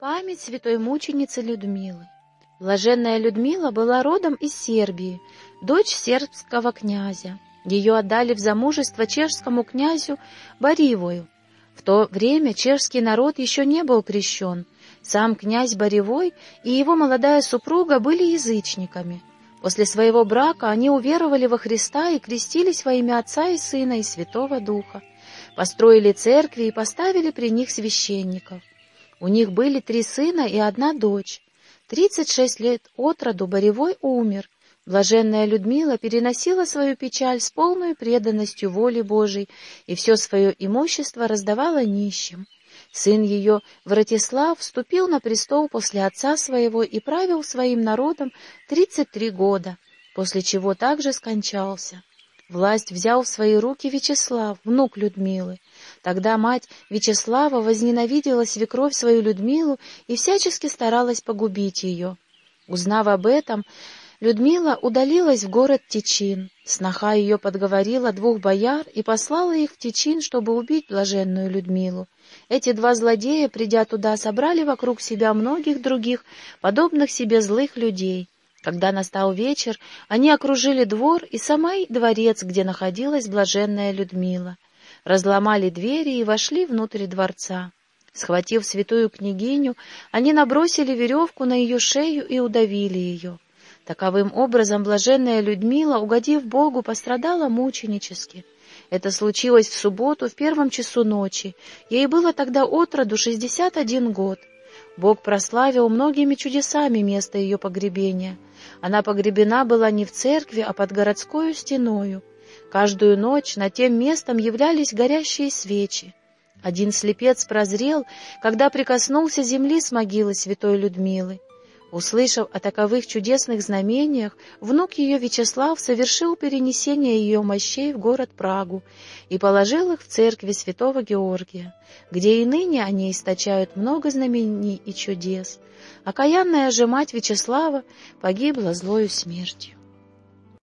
Память святой мученицы Людмилы. Блаженная Людмила была родом из Сербии, дочь сербского князя. Ее отдали в замужество чешскому князю Боривою. В то время чешский народ еще не был крещен. Сам князь Боревой и его молодая супруга были язычниками. После своего брака они уверовали во Христа и крестились во имя Отца и Сына и Святого Духа, построили церкви и поставили при них священников. У них были три сына и одна дочь. Тридцать шесть лет от роду Боревой умер. Блаженная Людмила переносила свою печаль с полной преданностью воле Божией и все свое имущество раздавала нищим. Сын ее, Вратислав, вступил на престол после отца своего и правил своим народом тридцать три года, после чего также скончался. Власть взял в свои руки Вячеслав, внук Людмилы. Тогда мать Вячеслава возненавидела свекровь свою Людмилу и всячески старалась погубить ее. Узнав об этом, Людмила удалилась в город Течин. Сноха ее подговорила двух бояр и послала их в Течин, чтобы убить блаженную Людмилу. Эти два злодея, придя туда, собрали вокруг себя многих других, подобных себе злых людей. Когда настал вечер, они окружили двор и самый дворец, где находилась блаженная Людмила. Разломали двери и вошли внутрь дворца. Схватив святую княгиню, они набросили веревку на ее шею и удавили ее. Таковым образом блаженная Людмила, угодив Богу, пострадала мученически. Это случилось в субботу в первом часу ночи. Ей было тогда от роду шестьдесят один год. Бог прославил многими чудесами место ее погребения. Она погребена была не в церкви, а под городскою стеною. Каждую ночь над тем местом являлись горящие свечи. Один слепец прозрел, когда прикоснулся земли с могилы святой Людмилы. Услышав о таковых чудесных знамениях, внук ее Вячеслав совершил перенесение ее мощей в город Прагу и положил их в церкви святого Георгия, где и ныне они источают много знамений и чудес. Окаянная же мать Вячеслава погибла злою смертью.